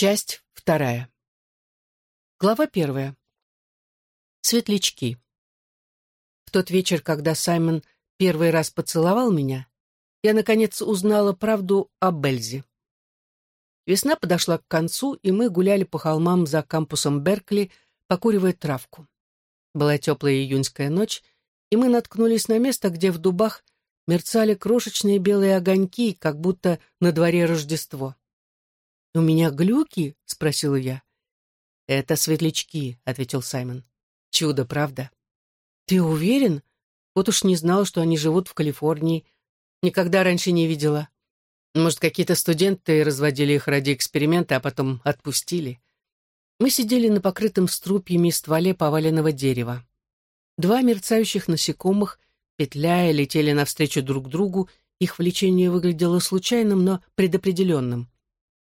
Часть вторая. Глава первая. Светлячки. В тот вечер, когда Саймон первый раз поцеловал меня, я, наконец, узнала правду о Бельзе. Весна подошла к концу, и мы гуляли по холмам за кампусом Беркли, покуривая травку. Была теплая июньская ночь, и мы наткнулись на место, где в дубах мерцали крошечные белые огоньки, как будто на дворе Рождество. «У меня глюки?» — спросила я. «Это светлячки», — ответил Саймон. «Чудо, правда?» «Ты уверен? Вот уж не знал, что они живут в Калифорнии. Никогда раньше не видела. Может, какие-то студенты разводили их ради эксперимента, а потом отпустили?» Мы сидели на покрытом струпьями стволе поваленного дерева. Два мерцающих насекомых, петляя, летели навстречу друг другу, их влечение выглядело случайным, но предопределенным.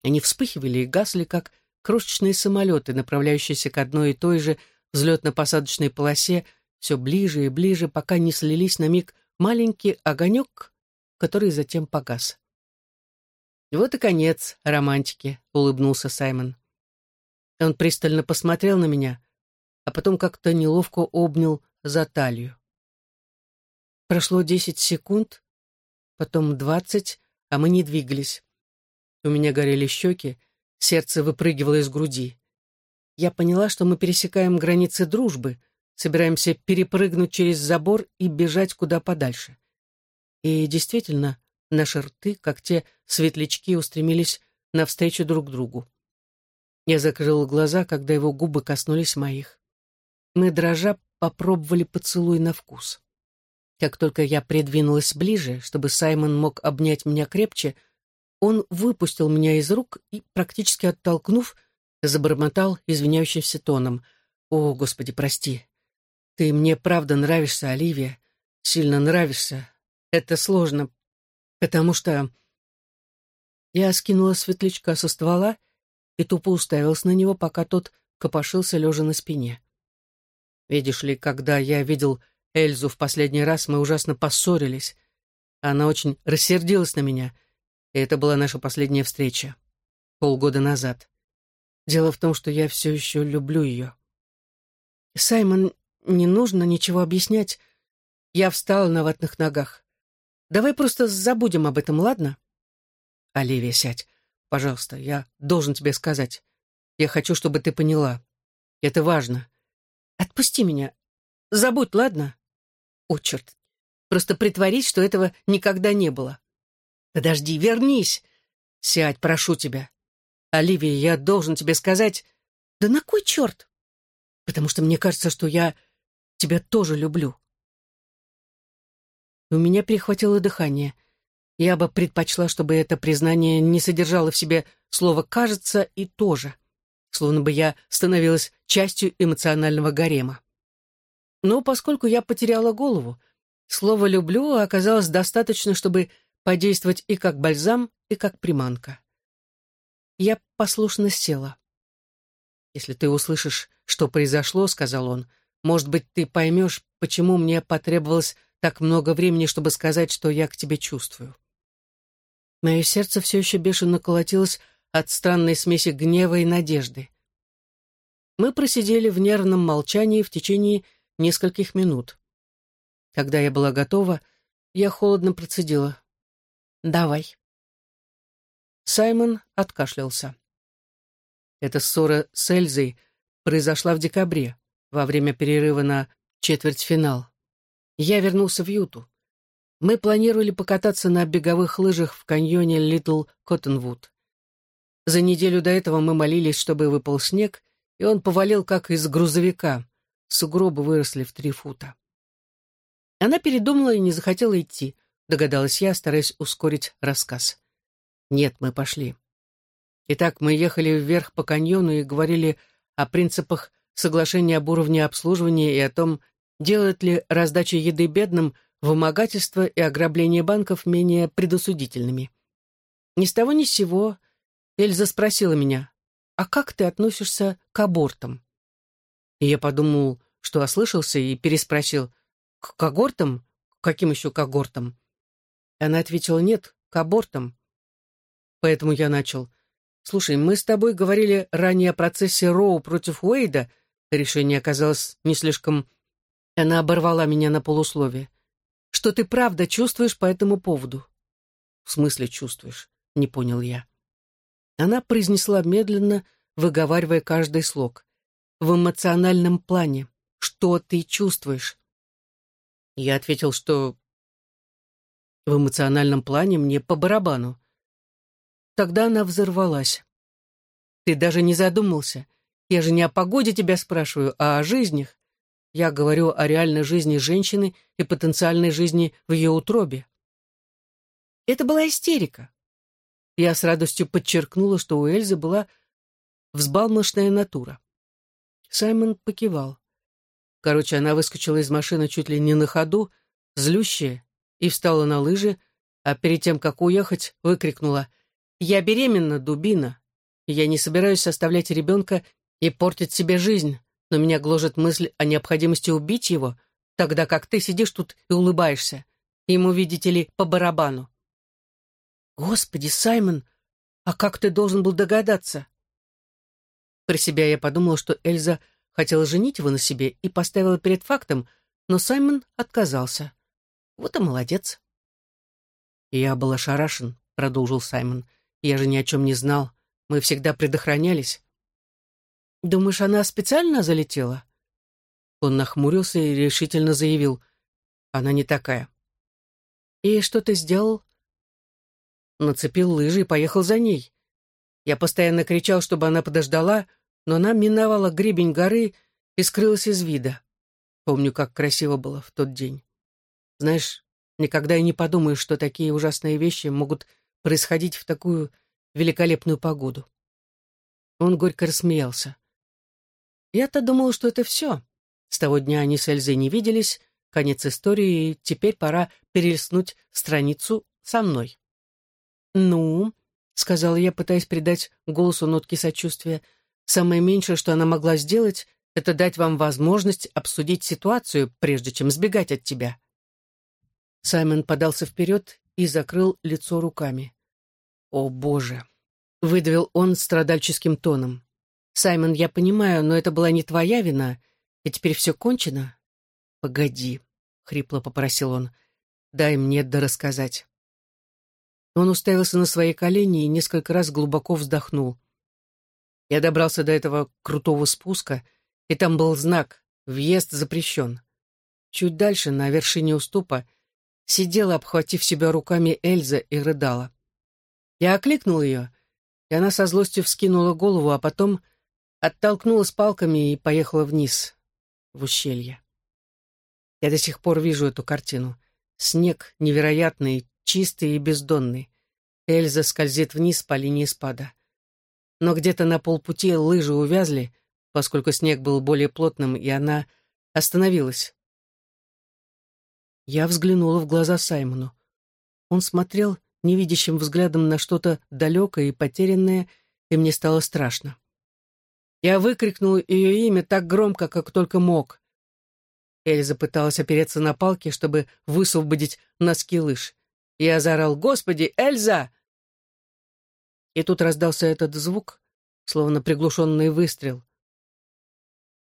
Они вспыхивали и гасли, как крошечные самолеты, направляющиеся к одной и той же взлетно-посадочной полосе, все ближе и ближе, пока не слились на миг маленький огонек, который затем погас. «Вот и конец романтики», — улыбнулся Саймон. Он пристально посмотрел на меня, а потом как-то неловко обнял за талию. Прошло десять секунд, потом двадцать, а мы не двигались. У меня горели щеки, сердце выпрыгивало из груди. Я поняла, что мы пересекаем границы дружбы, собираемся перепрыгнуть через забор и бежать куда подальше. И действительно, наши рты, как те светлячки, устремились навстречу друг другу. Я закрыла глаза, когда его губы коснулись моих. Мы, дрожа, попробовали поцелуй на вкус. Как только я придвинулась ближе, чтобы Саймон мог обнять меня крепче, он выпустил меня из рук и, практически оттолкнув, забормотал извиняющимся тоном. «О, Господи, прости. Ты мне правда нравишься, Оливия. Сильно нравишься. Это сложно, потому что...» Я скинула светлячка со ствола и тупо уставилась на него, пока тот копошился лежа на спине. Видишь ли, когда я видел Эльзу в последний раз, мы ужасно поссорились. Она очень рассердилась на меня, это была наша последняя встреча. Полгода назад. Дело в том, что я все еще люблю ее. Саймон, не нужно ничего объяснять. Я встала на ватных ногах. Давай просто забудем об этом, ладно? Оливия, сядь. Пожалуйста, я должен тебе сказать. Я хочу, чтобы ты поняла. Это важно. Отпусти меня. Забудь, ладно? О, черт. Просто притворись, что этого никогда не было. Подожди, вернись. Сядь, прошу тебя. Оливия, я должен тебе сказать... Да на кой черт? Потому что мне кажется, что я тебя тоже люблю. У меня перехватило дыхание — я бы предпочла, чтобы это признание не содержало в себе слово «кажется» и «тоже», словно бы я становилась частью эмоционального гарема. Но поскольку я потеряла голову, слово «люблю» оказалось достаточно, чтобы подействовать и как бальзам, и как приманка. Я послушно села. «Если ты услышишь, что произошло, — сказал он, — может быть, ты поймешь, почему мне потребовалось так много времени, чтобы сказать, что я к тебе чувствую». Мое сердце все еще бешено колотилось от странной смеси гнева и надежды. Мы просидели в нервном молчании в течение нескольких минут. Когда я была готова, я холодно процедила. «Давай». Саймон откашлялся. Эта ссора с Эльзой произошла в декабре, во время перерыва на четвертьфинал. Я вернулся в Юту. Мы планировали покататься на беговых лыжах в каньоне Литл Коттенвуд. За неделю до этого мы молились, чтобы выпал снег, и он повалил, как из грузовика. Сугробы выросли в три фута. Она передумала и не захотела идти, догадалась я, стараясь ускорить рассказ. Нет, мы пошли. Итак, мы ехали вверх по каньону и говорили о принципах соглашения об уровне обслуживания и о том, делает ли раздача еды бедным – вымогательство и ограбление банков менее предосудительными. Ни с того ни с сего Эльза спросила меня, «А как ты относишься к абортам?» И я подумал, что ослышался, и переспросил, «К когортам? Каким еще когортам?» Она ответила, «Нет, к абортам». Поэтому я начал, Слушай, мы с тобой говорили ранее о процессе Роу против Уэйда. Решение оказалось не слишком... Она оборвала меня на полусловие. Что ты правда чувствуешь по этому поводу? В смысле чувствуешь? Не понял я. Она произнесла медленно, выговаривая каждый слог. В эмоциональном плане. Что ты чувствуешь? Я ответил, что в эмоциональном плане мне по барабану. Тогда она взорвалась. «Ты даже не задумался. Я же не о погоде тебя спрашиваю, а о жизнях. Я говорю о реальной жизни женщины и потенциальной жизни в ее утробе». Это была истерика. Я с радостью подчеркнула, что у Эльзы была взбалмошная натура. Саймон покивал. Короче, она выскочила из машины чуть ли не на ходу, злющая, и встала на лыжи, а перед тем, как уехать, выкрикнула я беременна, дубина. Я не собираюсь оставлять ребенка и портить себе жизнь, но меня гложет мысль о необходимости убить его, тогда как ты сидишь тут и улыбаешься. Ему, видите ли, по барабану. Господи, Саймон, а как ты должен был догадаться? Про себя я подумала, что Эльза хотела женить его на себе и поставила перед фактом, но Саймон отказался. Вот и молодец. Я был ошарашен, продолжил Саймон. Я же ни о чем не знал. Мы всегда предохранялись. Думаешь, она специально залетела? Он нахмурился и решительно заявил. Она не такая. И что ты сделал? Нацепил лыжи и поехал за ней. Я постоянно кричал, чтобы она подождала, но она миновала гребень горы и скрылась из вида. Помню, как красиво было в тот день. Знаешь, никогда и не подумаешь, что такие ужасные вещи могут происходить в такую великолепную погоду. Он горько рассмеялся. Я-то думал, что это все. С того дня они с Эльзой не виделись, конец истории, и теперь пора перелистнуть страницу со мной. «Ну», — сказала я, пытаясь придать голосу нотки сочувствия, «самое меньшее, что она могла сделать, это дать вам возможность обсудить ситуацию, прежде чем сбегать от тебя». Саймон подался вперед и закрыл лицо руками. «О, Боже!» — выдавил он страдальческим тоном. «Саймон, я понимаю, но это была не твоя вина, и теперь все кончено?» «Погоди», — хрипло попросил он, — «дай мне дорассказать». Он уставился на свои колени и несколько раз глубоко вздохнул. Я добрался до этого крутого спуска, и там был знак «Въезд запрещен». Чуть дальше, на вершине уступа, сидела, обхватив себя руками Эльза, и рыдала. Я окликнул ее, и она со злостью вскинула голову, а потом оттолкнулась палками и поехала вниз, в ущелье. Я до сих пор вижу эту картину. Снег невероятный, чистый и бездонный. Эльза скользит вниз по линии спада. Но где-то на полпути лыжи увязли, поскольку снег был более плотным, и она остановилась. Я взглянула в глаза Саймону. Он смотрел невидящим взглядом на что-то далекое и потерянное, и мне стало страшно. Я выкрикнул ее имя так громко, как только мог. Эльза пыталась опереться на палки, чтобы высвободить носки лыж. Я заорал «Господи, Эльза!» И тут раздался этот звук, словно приглушенный выстрел.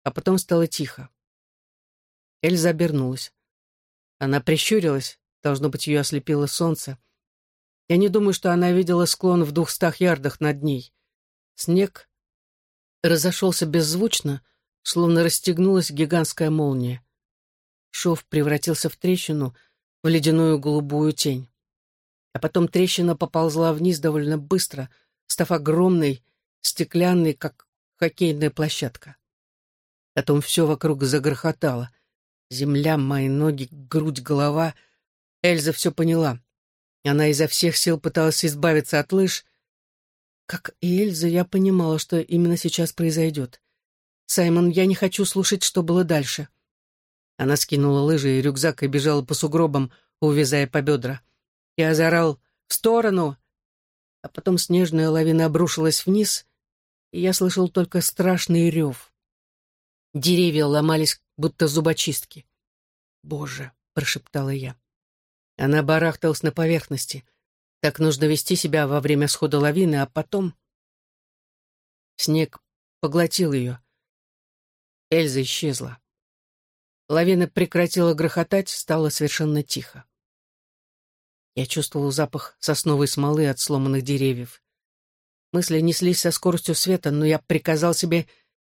А потом стало тихо. Эльза обернулась. Она прищурилась, должно быть, ее ослепило солнце, я не думаю, что она видела склон в двухстах ярдах над ней. Снег разошелся беззвучно, словно расстегнулась гигантская молния. Шов превратился в трещину, в ледяную голубую тень. А потом трещина поползла вниз довольно быстро, став огромной, стеклянной, как хоккейная площадка. Потом все вокруг загрохотало. Земля, мои ноги, грудь, голова. Эльза все поняла. Она изо всех сил пыталась избавиться от лыж. Как и Эльза, я понимала, что именно сейчас произойдет. «Саймон, я не хочу слушать, что было дальше». Она скинула лыжи и рюкзак и бежала по сугробам, увязая по бедра. Я заорал «В сторону!», а потом снежная лавина обрушилась вниз, и я слышал только страшный рев. Деревья ломались, будто зубочистки. «Боже!» — прошептала я. Она барахталась на поверхности. Так нужно вести себя во время схода лавины, а потом... Снег поглотил ее. Эльза исчезла. Лавина прекратила грохотать, стало совершенно тихо. Я чувствовал запах сосновой смолы от сломанных деревьев. Мысли неслись со скоростью света, но я приказал себе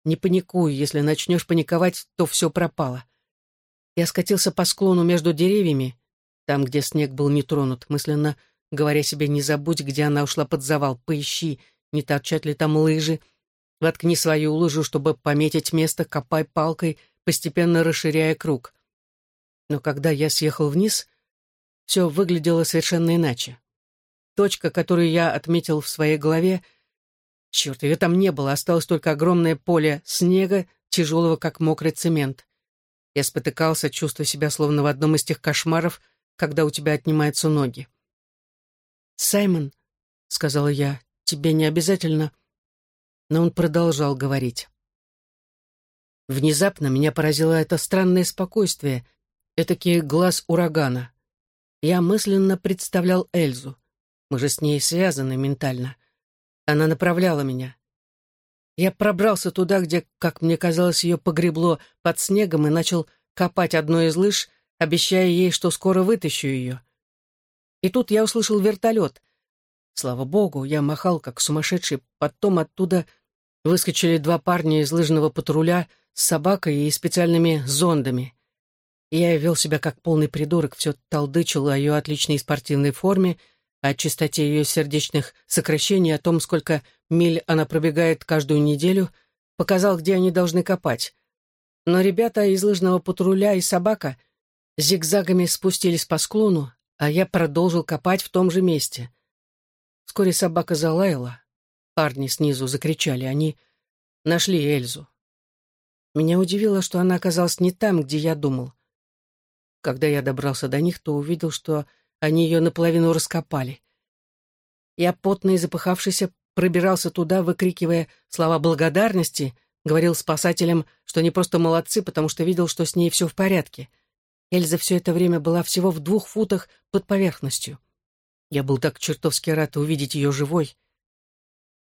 «не паникуй, если начнешь паниковать, то все пропало». Я скатился по склону между деревьями, там, где снег был не тронут, мысленно говоря себе «не забудь, где она ушла под завал, поищи, не торчат ли там лыжи, воткни свою лыжу, чтобы пометить место, копай палкой, постепенно расширяя круг». Но когда я съехал вниз, все выглядело совершенно иначе. Точка, которую я отметил в своей голове, черт, ее там не было, осталось только огромное поле снега, тяжелого, как мокрый цемент. Я спотыкался, чувствуя себя словно в одном из тех кошмаров, когда у тебя отнимаются ноги. «Саймон», — сказала я, — «тебе не обязательно...» Но он продолжал говорить. Внезапно меня поразило это странное спокойствие, этакий глаз урагана. Я мысленно представлял Эльзу. Мы же с ней связаны ментально. Она направляла меня. Я пробрался туда, где, как мне казалось, ее погребло под снегом и начал копать одну из лыж, обещая ей, что скоро вытащу ее. И тут я услышал вертолет. Слава богу, я махал, как сумасшедший. Потом оттуда выскочили два парня из лыжного патруля с собакой и специальными зондами. Я вел себя как полный придурок, все толдычил о ее отличной спортивной форме, о чистоте ее сердечных сокращений, о том, сколько миль она пробегает каждую неделю, показал, где они должны копать. Но ребята из лыжного патруля и собака зигзагами спустились по склону, а я продолжил копать в том же месте. Вскоре собака залаяла. Парни снизу закричали, они нашли Эльзу. Меня удивило, что она оказалась не там, где я думал. Когда я добрался до них, то увидел, что они ее наполовину раскопали. Я, потный и запыхавшийся, пробирался туда, выкрикивая слова благодарности, говорил спасателям, что они просто молодцы, потому что видел, что с ней все в порядке. Эльза все это время была всего в двух футах под поверхностью. Я был так чертовски рад увидеть ее живой.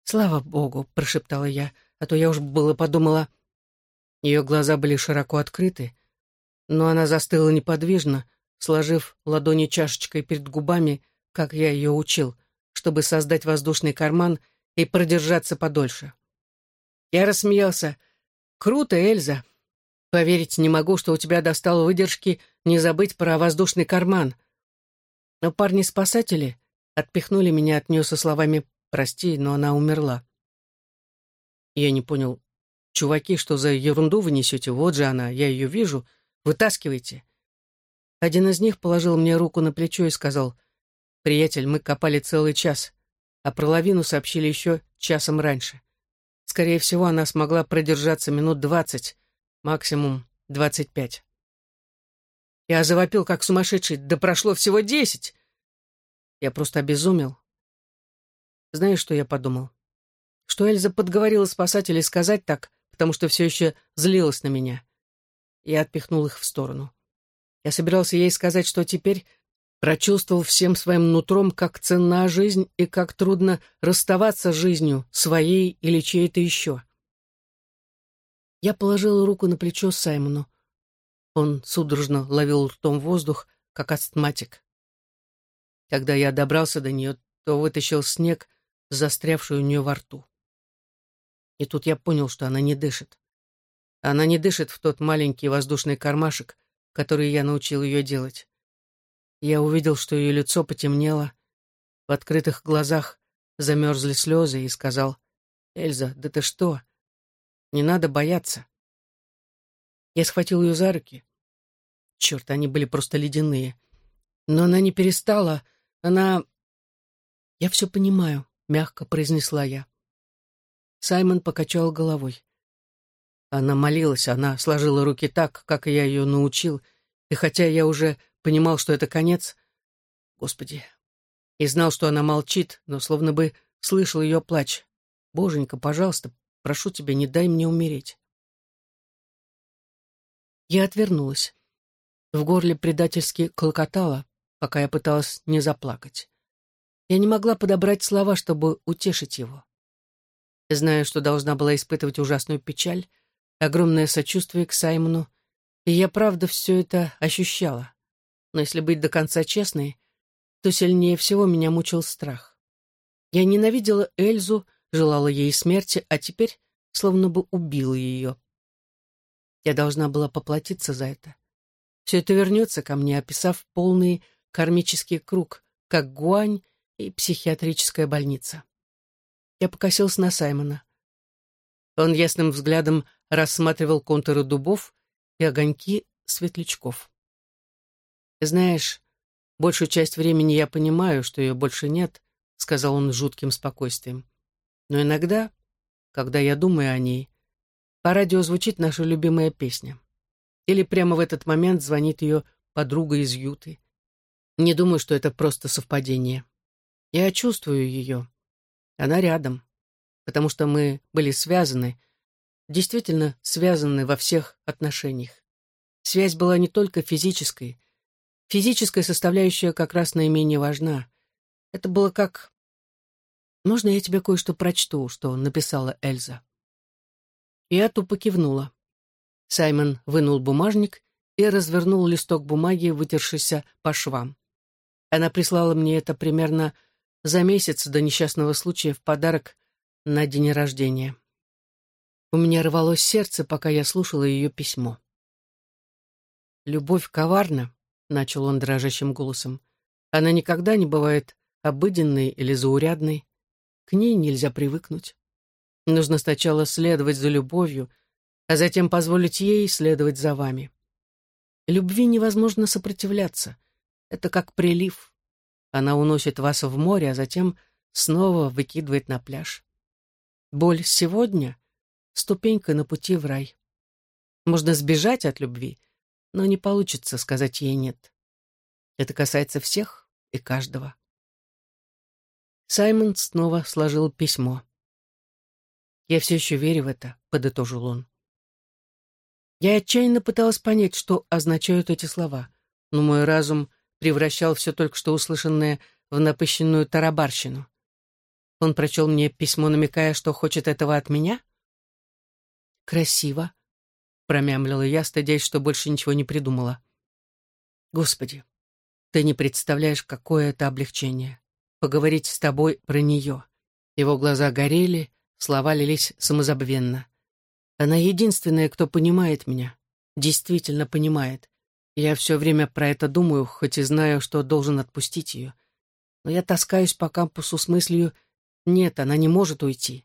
«Слава Богу!» — прошептала я, а то я уж было подумала. Ее глаза были широко открыты, но она застыла неподвижно, сложив ладони чашечкой перед губами, как я ее учил, чтобы создать воздушный карман и продержаться подольше. Я рассмеялся. «Круто, Эльза! Поверить не могу, что у тебя достало выдержки не забыть про воздушный карман». Но парни-спасатели отпихнули меня от нее со словами «Прости, но она умерла». Я не понял. «Чуваки, что за ерунду вы несете? Вот же она, я ее вижу. Вытаскивайте». Один из них положил мне руку на плечо и сказал, «Приятель, мы копали целый час, а про лавину сообщили еще часом раньше. Скорее всего, она смогла продержаться минут двадцать, максимум двадцать пять». Я завопил, как сумасшедший, «Да прошло всего десять!» Я просто обезумел. Знаешь, что я подумал? Что Эльза подговорила спасателей сказать так, потому что все еще злилась на меня. Я отпихнул их в сторону. Я собирался ей сказать, что теперь прочувствовал всем своим нутром, как ценна жизнь и как трудно расставаться с жизнью, своей или чьей-то еще. Я положил руку на плечо Саймону. Он судорожно ловил ртом воздух, как астматик. Когда я добрался до нее, то вытащил снег, застрявший у нее во рту. И тут я понял, что она не дышит. Она не дышит в тот маленький воздушный кармашек, который я научил ее делать. Я увидел, что ее лицо потемнело, в открытых глазах замерзли слезы и сказал, «Эльза, да ты что? Не надо бояться». Я схватил ее за руки. Черт, они были просто ледяные. Но она не перестала, она... «Я все понимаю», — мягко произнесла я. Саймон покачал головой. Она молилась, она сложила руки так, как я ее научил, и хотя я уже понимал, что это конец, Господи, и знал, что она молчит, но словно бы слышал ее плач. «Боженька, пожалуйста, прошу тебя, не дай мне умереть». Я отвернулась. В горле предательски клокотало, пока я пыталась не заплакать. Я не могла подобрать слова, чтобы утешить его. Знаю, что должна была испытывать ужасную печаль, огромное сочувствие к Саймону, и я правда все это ощущала. Но если быть до конца честной, то сильнее всего меня мучил страх. Я ненавидела Эльзу, желала ей смерти, а теперь словно бы убила ее. Я должна была поплатиться за это. Все это вернется ко мне, описав полный кармический круг, как гуань и психиатрическая больница. Я покосился на Саймона. Он ясным взглядом рассматривал контуры дубов и огоньки светлячков. «Знаешь, большую часть времени я понимаю, что ее больше нет», — сказал он жутким спокойствием. «Но иногда, когда я думаю о ней, по радио звучит наша любимая песня. Или прямо в этот момент звонит ее подруга из Юты. Не думаю, что это просто совпадение. Я чувствую ее. Она рядом. Потому что мы были связаны, действительно связаны во всех отношениях. Связь была не только физической. Физическая составляющая как раз наименее важна. Это было как... «Можно я тебе кое-что прочту, что написала Эльза?» Я тупо кивнула. Саймон вынул бумажник и развернул листок бумаги, вытершийся по швам. Она прислала мне это примерно за месяц до несчастного случая в подарок на день рождения. У меня рвалось сердце, пока я слушала ее письмо. «Любовь коварна», — начал он дрожащим голосом. «Она никогда не бывает обыденной или заурядной. К ней нельзя привыкнуть. Нужно сначала следовать за любовью, а затем позволить ей следовать за вами. Любви невозможно сопротивляться. Это как прилив. Она уносит вас в море, а затем снова выкидывает на пляж. Боль сегодня — ступенька на пути в рай. Можно сбежать от любви, но не получится сказать ей «нет». Это касается всех и каждого. Саймон снова сложил письмо. «Я все еще верю в это», — подытожил он. Я отчаянно пыталась понять, что означают эти слова, но мой разум превращал все только что услышанное в напыщенную тарабарщину. Он прочел мне письмо, намекая, что хочет этого от меня? «Красиво», — промямлила я, стыдясь, что больше ничего не придумала. «Господи, ты не представляешь, какое это облегчение. Поговорить с тобой про нее». Его глаза горели, Слова лились самозабвенно. Она единственная, кто понимает меня. Действительно понимает. Я все время про это думаю, хоть и знаю, что должен отпустить ее. Но я таскаюсь по кампусу с мыслью «нет, она не может уйти».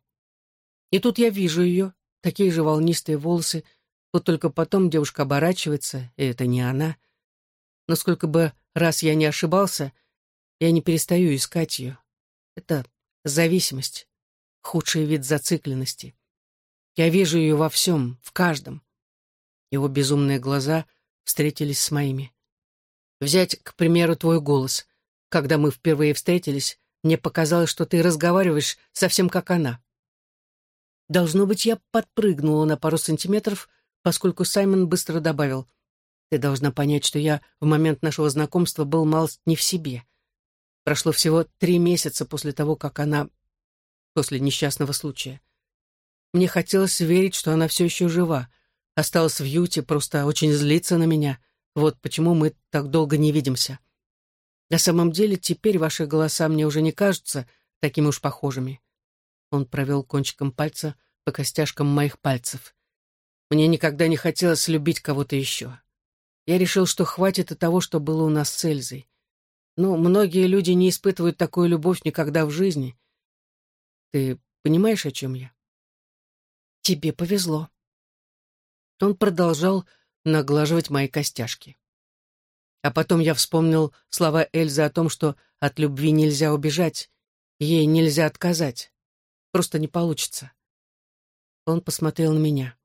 И тут я вижу ее, такие же волнистые волосы, вот только потом девушка оборачивается, и это не она. Но сколько бы раз я не ошибался, я не перестаю искать ее. Это зависимость худший вид зацикленности. Я вижу ее во всем, в каждом. Его безумные глаза встретились с моими. Взять, к примеру, твой голос. Когда мы впервые встретились, мне показалось, что ты разговариваешь совсем как она. Должно быть, я подпрыгнула на пару сантиметров, поскольку Саймон быстро добавил, «Ты должна понять, что я в момент нашего знакомства был мал не в себе. Прошло всего три месяца после того, как она после несчастного случая. Мне хотелось верить, что она все еще жива. Осталась в Юте, просто очень злится на меня. Вот почему мы так долго не видимся. На самом деле, теперь ваши голоса мне уже не кажутся такими уж похожими. Он провел кончиком пальца по костяшкам моих пальцев. Мне никогда не хотелось любить кого-то еще. Я решил, что хватит и того, что было у нас с Эльзой. Но многие люди не испытывают такую любовь никогда в жизни. Ты понимаешь, о чем я? Тебе повезло. Он продолжал наглаживать мои костяшки. А потом я вспомнил слова Эльзы о том, что от любви нельзя убежать, ей нельзя отказать. Просто не получится. Он посмотрел на меня.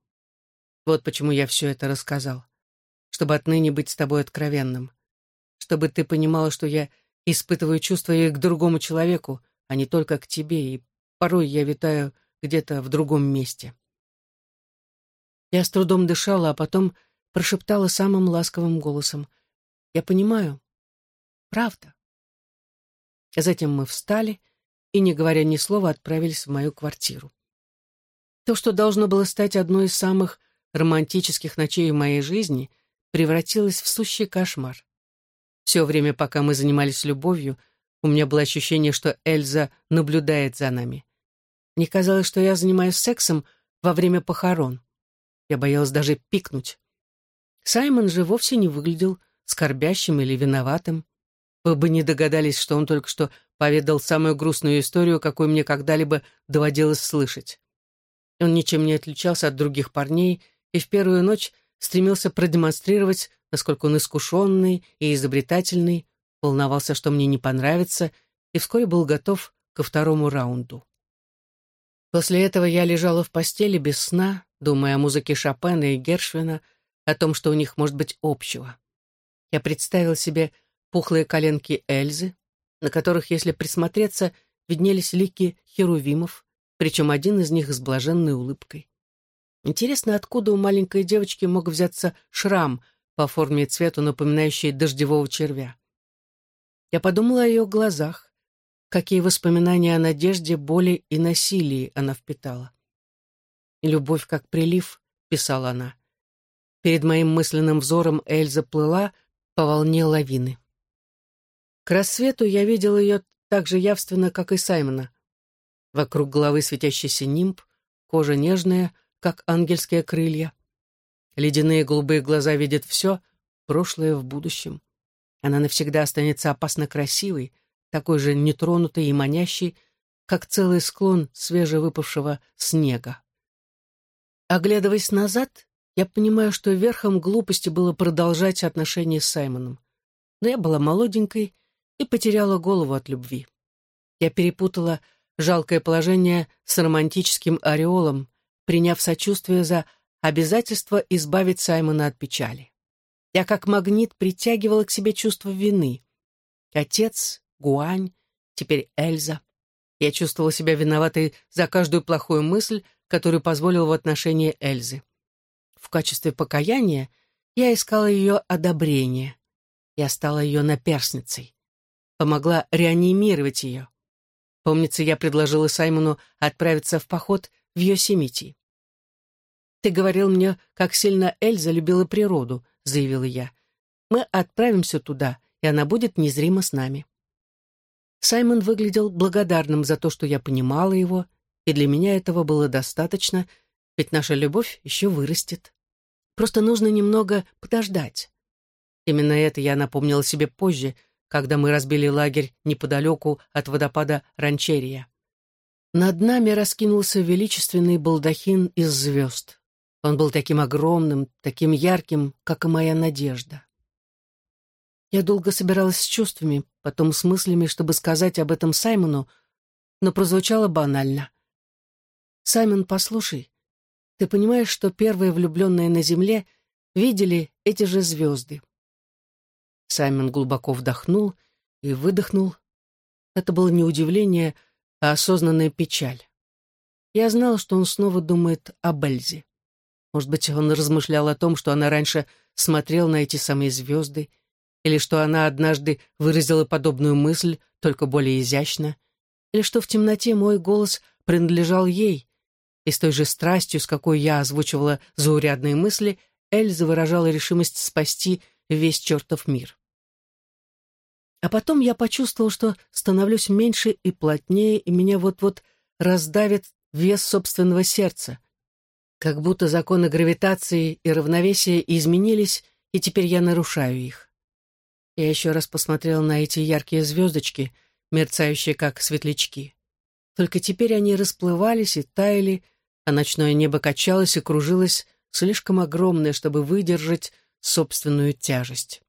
Вот почему я все это рассказал. Чтобы отныне быть с тобой откровенным. Чтобы ты понимала, что я испытываю чувства и к другому человеку, а не только к тебе, и Порой я витаю где-то в другом месте. Я с трудом дышала, а потом прошептала самым ласковым голосом. «Я понимаю. Правда». Затем мы встали и, не говоря ни слова, отправились в мою квартиру. То, что должно было стать одной из самых романтических ночей в моей жизни, превратилось в сущий кошмар. Все время, пока мы занимались любовью, у меня было ощущение, что Эльза наблюдает за нами. Мне казалось, что я занимаюсь сексом во время похорон. Я боялась даже пикнуть. Саймон же вовсе не выглядел скорбящим или виноватым. Вы бы не догадались, что он только что поведал самую грустную историю, какую мне когда-либо доводилось слышать. Он ничем не отличался от других парней и в первую ночь стремился продемонстрировать, насколько он искушенный и изобретательный, волновался, что мне не понравится, и вскоре был готов ко второму раунду. После этого я лежала в постели без сна, думая о музыке Шопена и Гершвина, о том, что у них может быть общего. Я представил себе пухлые коленки Эльзы, на которых, если присмотреться, виднелись лики херувимов, причем один из них с блаженной улыбкой. Интересно, откуда у маленькой девочки мог взяться шрам по форме и цвету, напоминающий дождевого червя. Я подумала о ее глазах, какие воспоминания о надежде, боли и насилии она впитала. «Любовь как прилив», — писала она. Перед моим мысленным взором Эльза плыла по волне лавины. К рассвету я видел ее так же явственно, как и Саймона. Вокруг головы светящийся нимб, кожа нежная, как ангельские крылья. Ледяные голубые глаза видят все, прошлое в будущем. Она навсегда останется опасно красивой, такой же нетронутой и манящей, как целый склон свежевыпавшего снега. Оглядываясь назад, я понимаю, что верхом глупости было продолжать отношения с Саймоном. Но я была молоденькой и потеряла голову от любви. Я перепутала жалкое положение с романтическим ореолом, приняв сочувствие за обязательство избавить Саймона от печали. Я как магнит притягивала к себе чувство вины. Отец, Гуань, теперь Эльза. Я чувствовала себя виноватой за каждую плохую мысль, которую позволила в отношении Эльзы. В качестве покаяния я искала ее одобрение. Я стала ее наперсницей. Помогла реанимировать ее. Помнится, я предложила Саймону отправиться в поход в Йосемити. «Ты говорил мне, как сильно Эльза любила природу», — заявила я. «Мы отправимся туда, и она будет незримо с нами». Саймон выглядел благодарным за то, что я понимала его, и для меня этого было достаточно, ведь наша любовь еще вырастет. Просто нужно немного подождать. Именно это я напомнила себе позже, когда мы разбили лагерь неподалеку от водопада Ранчерия. Над нами раскинулся величественный балдахин из звезд. Он был таким огромным, таким ярким, как и моя надежда. Я долго собиралась с чувствами, потом с мыслями, чтобы сказать об этом Саймону, но прозвучало банально. «Саймон, послушай, ты понимаешь, что первые влюбленные на Земле видели эти же звезды?» Саймон глубоко вдохнул и выдохнул. Это было не удивление, а осознанная печаль. Я знала, что он снова думает об Эльзе. Может быть, он размышлял о том, что она раньше смотрела на эти самые звезды, или что она однажды выразила подобную мысль, только более изящно, или что в темноте мой голос принадлежал ей, и с той же страстью, с какой я озвучивала заурядные мысли, Эльза выражала решимость спасти весь чертов мир. А потом я почувствовал, что становлюсь меньше и плотнее, и меня вот-вот раздавит вес собственного сердца — как будто законы гравитации и равновесия изменились, и теперь я нарушаю их. Я еще раз посмотрел на эти яркие звездочки, мерцающие как светлячки. Только теперь они расплывались и таяли, а ночное небо качалось и кружилось, слишком огромное, чтобы выдержать собственную тяжесть.